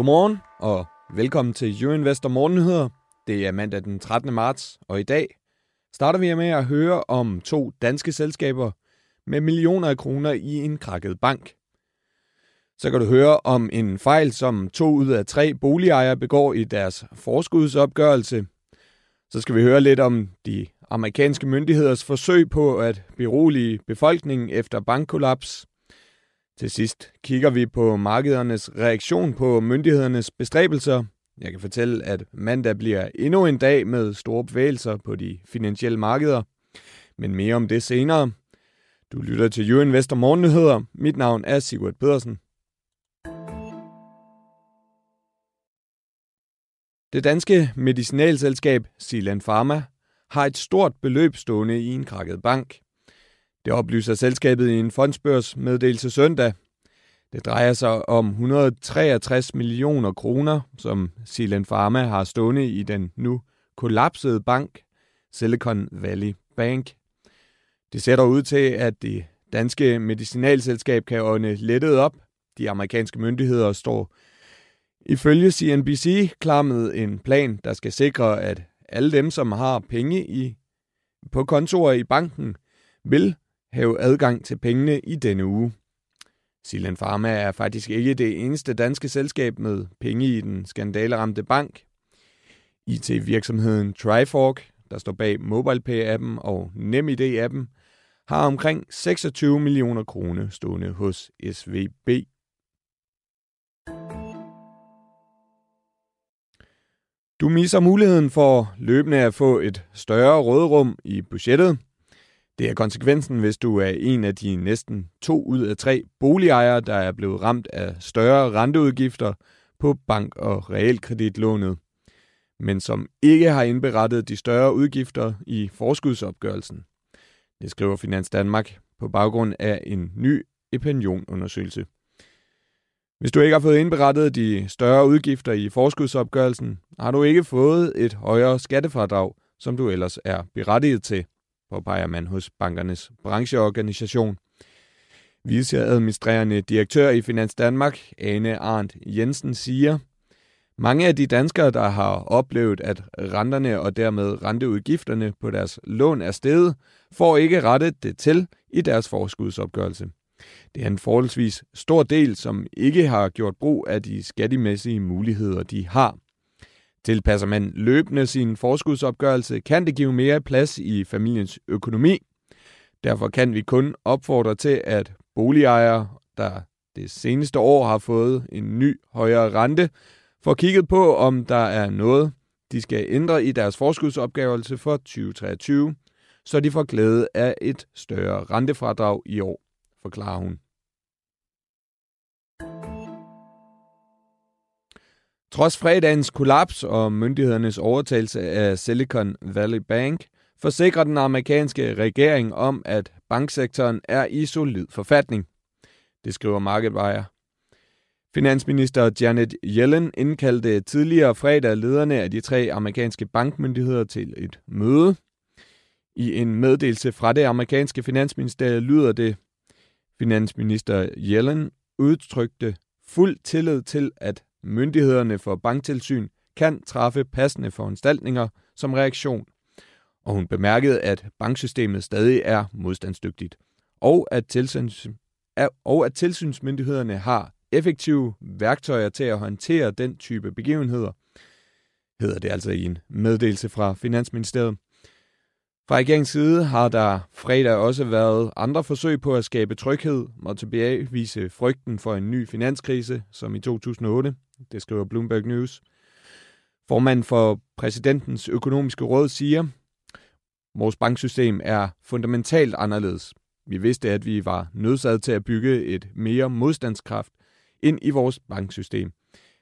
Godmorgen og velkommen til Euroinvestor Morgennyheder. Det er mandag den 13. marts, og i dag starter vi med at høre om to danske selskaber med millioner af kroner i en krakket bank. Så kan du høre om en fejl, som to ud af tre boligejere begår i deres forskudsopgørelse. Så skal vi høre lidt om de amerikanske myndigheders forsøg på at berolige befolkningen efter bankkollaps. Til sidst kigger vi på markedernes reaktion på myndighedernes bestræbelser. Jeg kan fortælle, at mandag bliver endnu en dag med store bevægelser på de finansielle markeder. Men mere om det senere. Du lytter til Euroinvestor Morgennyheder. Mit navn er Sigurd Pedersen. Det danske medicinalselskab Silan Pharma har et stort beløb stående i en krakket bank. Det oplyser selskabet i en fondsbørsmeddelelse søndag. Det drejer sig om 163 millioner kroner, som Silen Pharma har stående i den nu kollapsede bank, Silicon Valley Bank. Det ser dog ud til, at det danske medicinalselskab kan ånde lettet op. De amerikanske myndigheder står ifølge CNBC klar med en plan, der skal sikre, at alle dem, som har penge i, på kontorer i banken, vil have adgang til pengene i denne uge. Silan Pharma er faktisk ikke det eneste danske selskab med penge i den skandaleramte bank. IT-virksomheden Trifork, der står bag MobilePay-appen og NemID-appen, har omkring 26 millioner kroner stående hos SVB. Du misser muligheden for løbende at få et større rådrum i budgettet. Det er konsekvensen, hvis du er en af de næsten to ud af tre boligejere, der er blevet ramt af større renteudgifter på bank- og realkreditlånet, men som ikke har indberettet de større udgifter i forskudsopgørelsen. Det skriver Finans Danmark på baggrund af en ny opinionundersøgelse. Hvis du ikke har fået indberettet de større udgifter i forskudsopgørelsen, har du ikke fået et højere skattefradrag, som du ellers er berettiget til, påpeger man hos bankernes brancheorganisation. Viceadministrerende direktør i Finans Danmark, Ane Arndt Jensen, siger, mange af de danskere, der har oplevet, at renterne og dermed renteudgifterne på deres lån er steget, får ikke rettet det til i deres forskudsopgørelse. Det er en forholdsvis stor del, som ikke har gjort brug af de skattemæssige muligheder, de har. Tilpasser man løbende sin forskudsopgørelse, kan det give mere plads i familiens økonomi. Derfor kan vi kun opfordre til, at boligejere, der det seneste år har fået en ny højere rente, får kigget på, om der er noget, de skal ændre i deres forskudsopgørelse for 2023, så de får glæde af et større rentefradrag i år forklarer hun. Trods fredagens kollaps og myndighedernes overtagelse af Silicon Valley Bank, forsikrer den amerikanske regering om, at banksektoren er i solid forfatning. Det skriver MarketWire. Finansminister Janet Yellen indkaldte tidligere fredag lederne af de tre amerikanske bankmyndigheder til et møde. I en meddelelse fra det amerikanske finansministerium lyder det, Finansminister Yellen udtrykte fuld tillid til, at myndighederne for banktilsyn kan træffe passende foranstaltninger som reaktion. Og hun bemærkede, at banksystemet stadig er modstandsdygtigt, og at, tilsyns, og at tilsynsmyndighederne har effektive værktøjer til at håndtere den type begivenheder, hedder det altså i en meddelelse fra Finansministeriet. Fra regeringens side har der fredag også været andre forsøg på at skabe tryghed og tilbagevise frygten for en ny finanskrise, som i 2008. Det skriver Bloomberg News. Formanden for præsidentens økonomiske råd siger, vores banksystem er fundamentalt anderledes. Vi vidste, at vi var nødsaget til at bygge et mere modstandskraft ind i vores banksystem,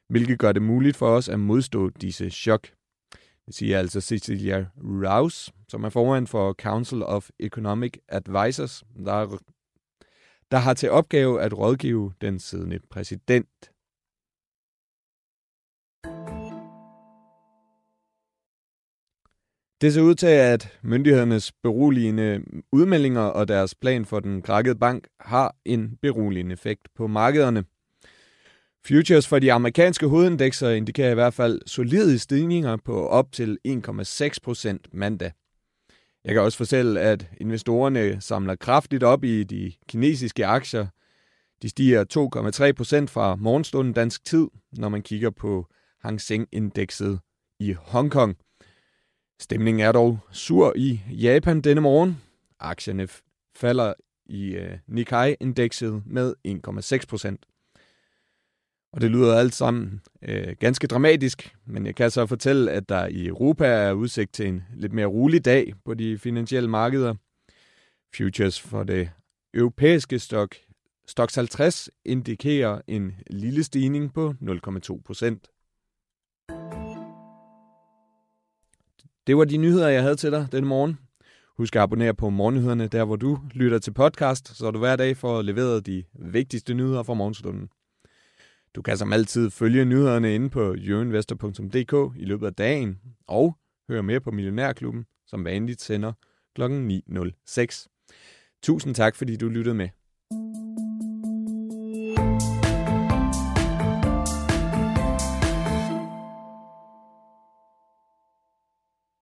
hvilket gør det muligt for os at modstå disse chok. Det siger altså Cecilia Rouse, som er formand for Council of Economic Advisors, der, der har til opgave at rådgive den siddende præsident. Det ser ud til, at myndighedernes beroligende udmeldinger og deres plan for den krakkede bank har en beroligende effekt på markederne. Futures for de amerikanske hovedindekser indikerer i hvert fald solide stigninger på op til 1,6 procent mandag. Jeg kan også fortælle, at investorerne samler kraftigt op i de kinesiske aktier. De stiger 2,3 procent fra morgenstunden dansk tid, når man kigger på Hang Seng-indekset i Hongkong. Stemningen er dog sur i Japan denne morgen. Aktierne falder i øh, Nikkei-indekset med 1,6 procent. Og det lyder alt sammen øh, ganske dramatisk, men jeg kan så fortælle, at der i Europa er udsigt til en lidt mere rolig dag på de finansielle markeder. Futures for det europæiske stok, Stox 50 indikerer en lille stigning på 0,2 procent. Det var de nyheder, jeg havde til dig denne morgen. Husk at abonnere på Morgennyhederne, der hvor du lytter til podcast, så du hver dag får leveret de vigtigste nyheder fra morgenstunden. Du kan som altid følge nyhederne inde på jørinvestor.dk i løbet af dagen, og høre mere på Millionærklubben, som vanligt sender kl. 9.06. Tusind tak, fordi du lyttede med.